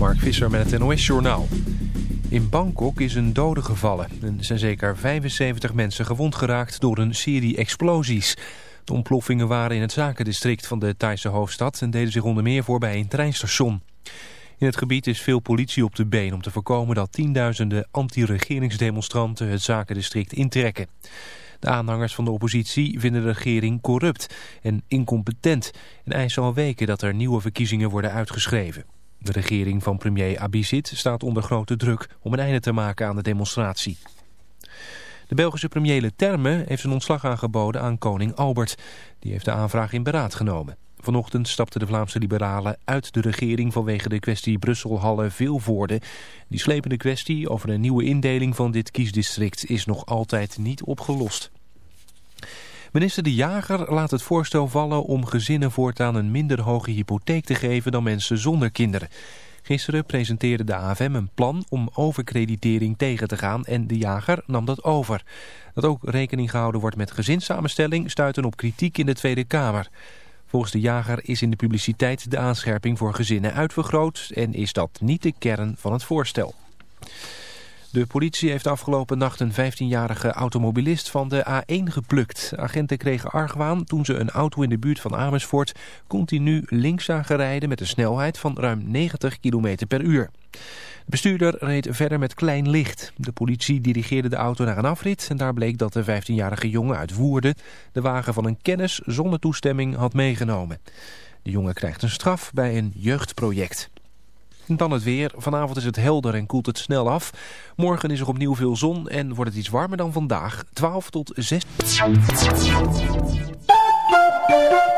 Mark Visser met het NOS-journaal. In Bangkok is een dode gevallen. Er zijn zeker 75 mensen gewond geraakt door een serie explosies. De ontploffingen waren in het zakendistrict van de Thaise hoofdstad... en deden zich onder meer voor bij een treinstation. In het gebied is veel politie op de been om te voorkomen dat tienduizenden anti-regeringsdemonstranten het zakendistrict intrekken. De aanhangers van de oppositie vinden de regering corrupt en incompetent en eisen al weken dat er nieuwe verkiezingen worden uitgeschreven. De regering van premier Abizid staat onder grote druk om een einde te maken aan de demonstratie. De Belgische premier Leterme heeft een ontslag aangeboden aan koning Albert. Die heeft de aanvraag in beraad genomen. Vanochtend stapten de Vlaamse liberalen uit de regering vanwege de kwestie Brussel-Halle-Vilvoorde. Die slepende kwestie over een nieuwe indeling van dit kiesdistrict is nog altijd niet opgelost. Minister De Jager laat het voorstel vallen om gezinnen voortaan een minder hoge hypotheek te geven dan mensen zonder kinderen. Gisteren presenteerde de AFM een plan om overkreditering tegen te gaan en De Jager nam dat over. Dat ook rekening gehouden wordt met gezinssamenstelling stuiten op kritiek in de Tweede Kamer. Volgens De Jager is in de publiciteit de aanscherping voor gezinnen uitvergroot en is dat niet de kern van het voorstel. De politie heeft afgelopen nacht een 15-jarige automobilist van de A1 geplukt. Agenten kregen argwaan toen ze een auto in de buurt van Amersfoort continu links zagen rijden met een snelheid van ruim 90 km per uur. De bestuurder reed verder met klein licht. De politie dirigeerde de auto naar een afrit en daar bleek dat de 15-jarige jongen uit Woerden de wagen van een kennis zonder toestemming had meegenomen. De jongen krijgt een straf bij een jeugdproject. Dan het weer. Vanavond is het helder en koelt het snel af. Morgen is er opnieuw veel zon en wordt het iets warmer dan vandaag. 12 tot 6.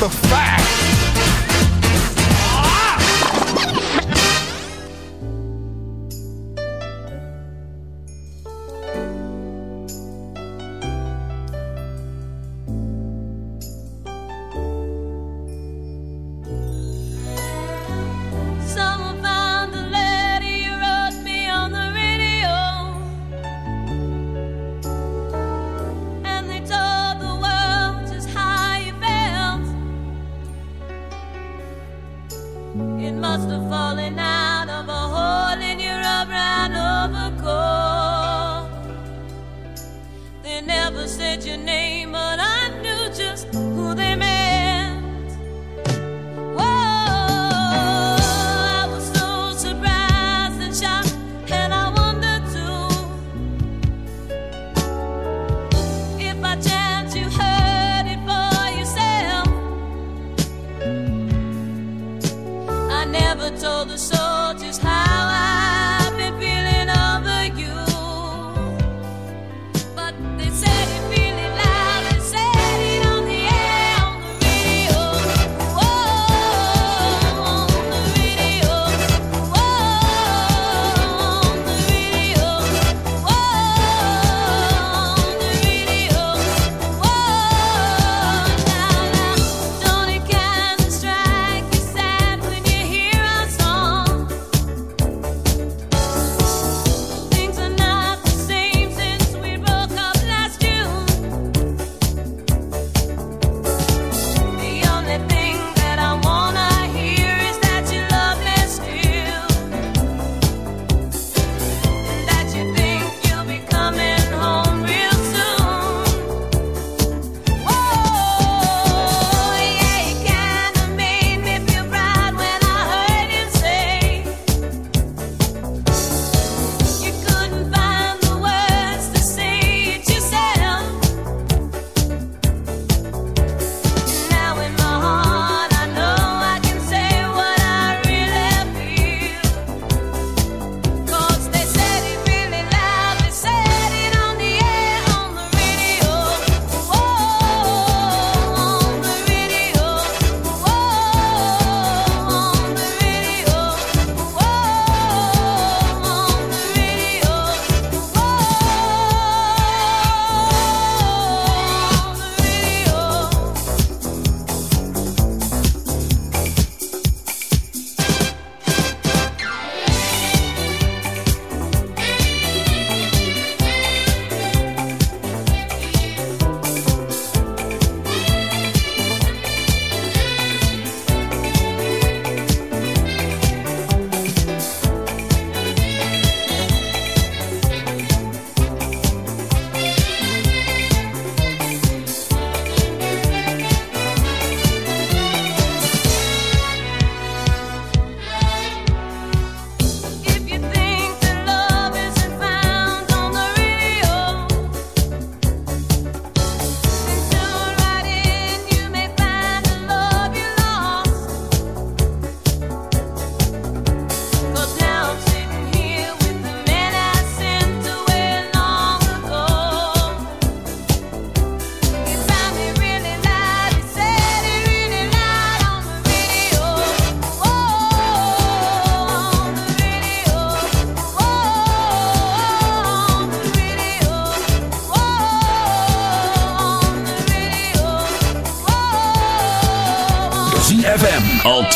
Mambo number never said your name, but I knew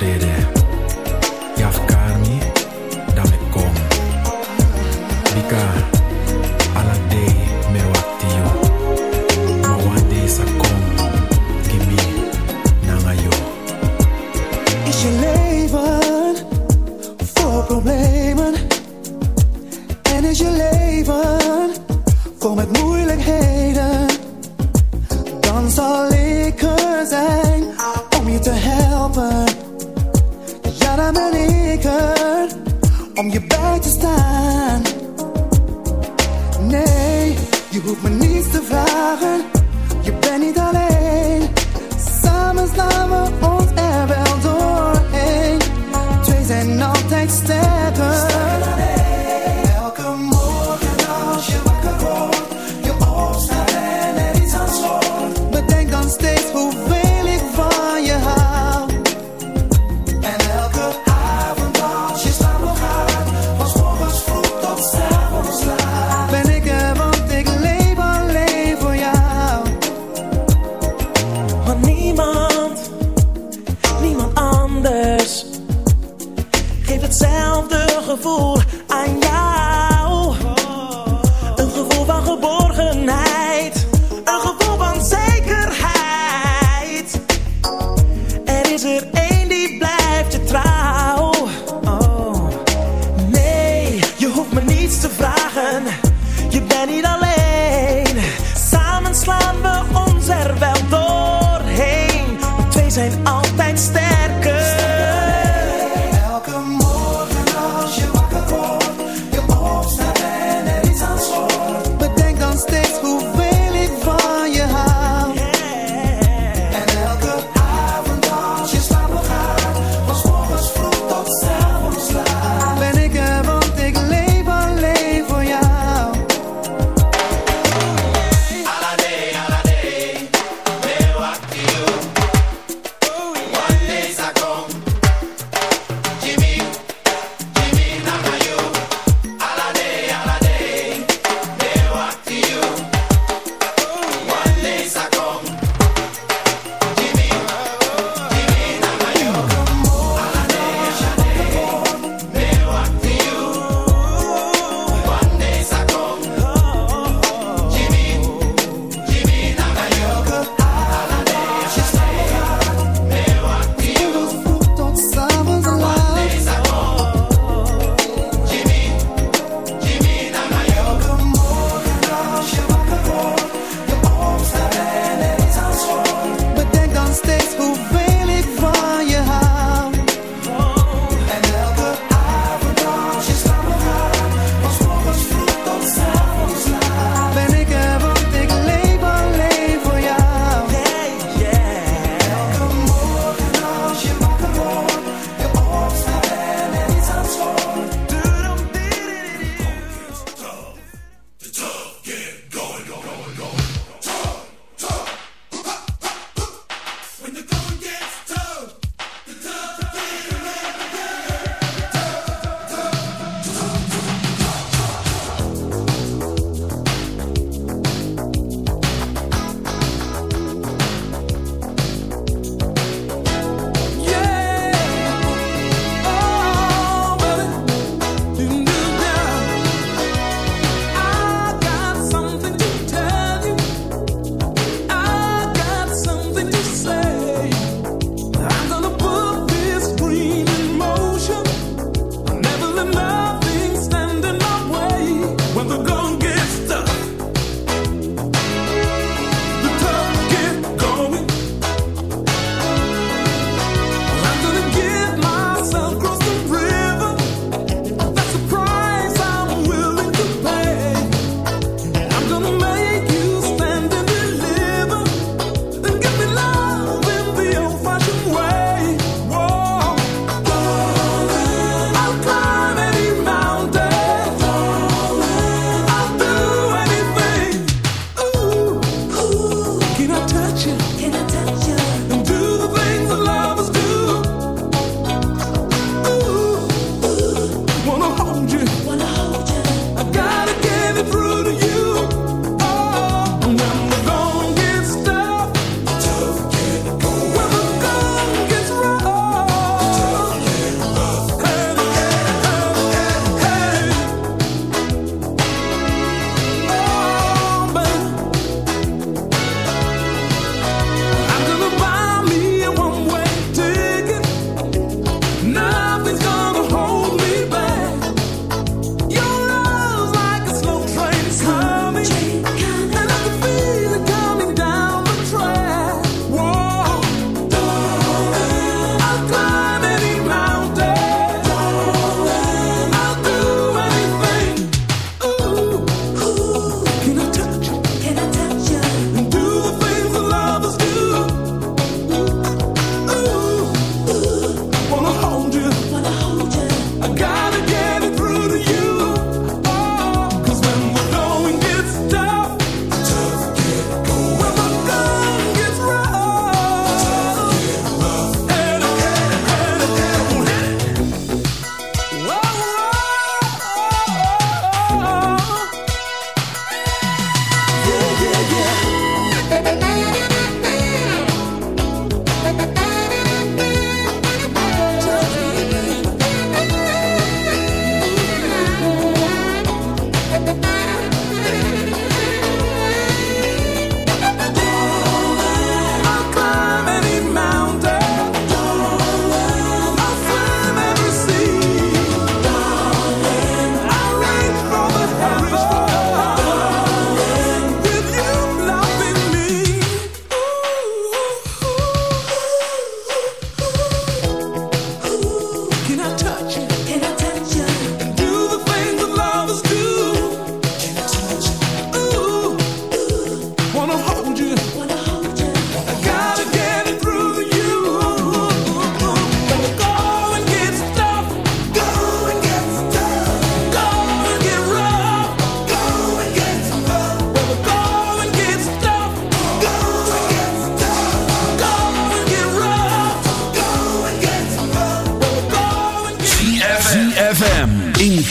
ina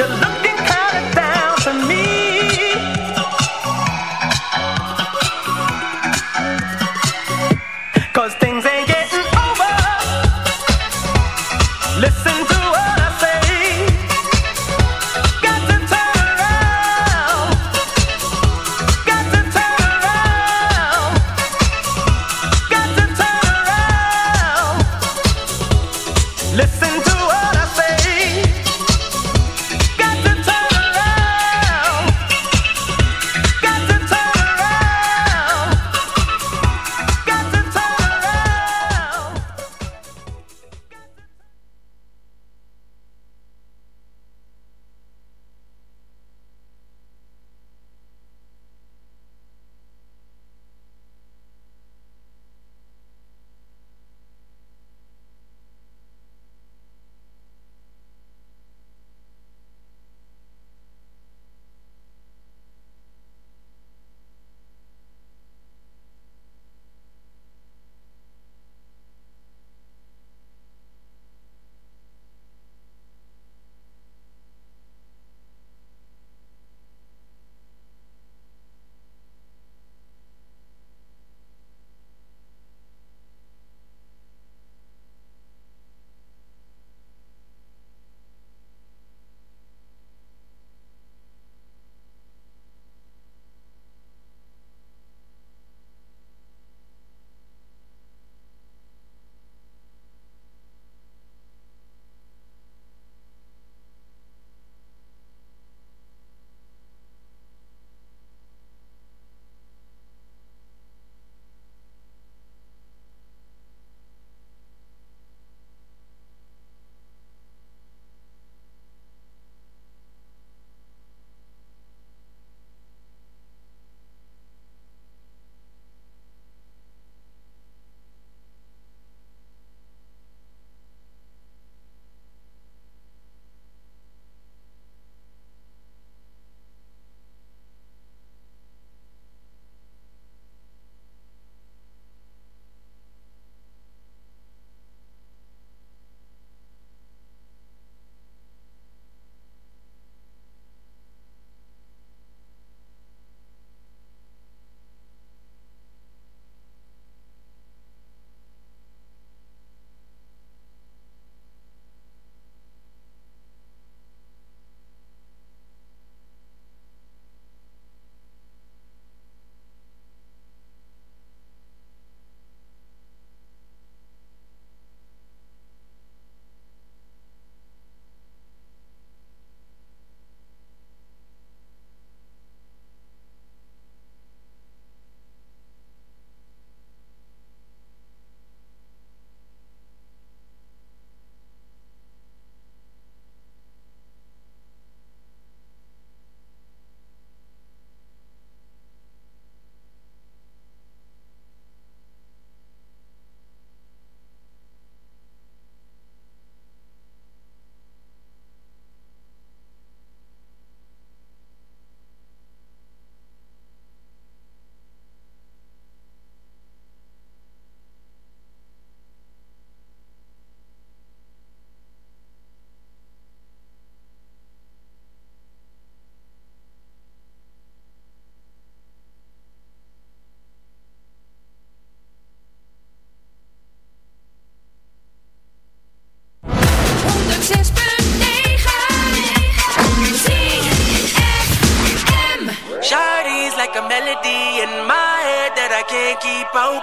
You look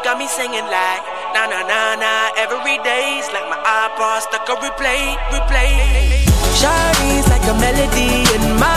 Got me singing like na na na na. Every day's like my iPod stuck on replay, replay. Shawty's like a melody in my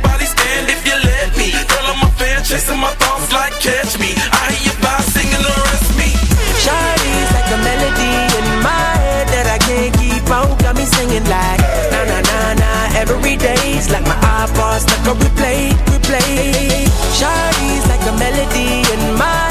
me. Girl, fan, chasing my thoughts like catch me. I hear you by singing the rest me. Shawty's like a melody in my head that I can't keep out. Got me singing like na na na na. Every day's like my iPod stuck on replay, replay. Shawty's like a melody in my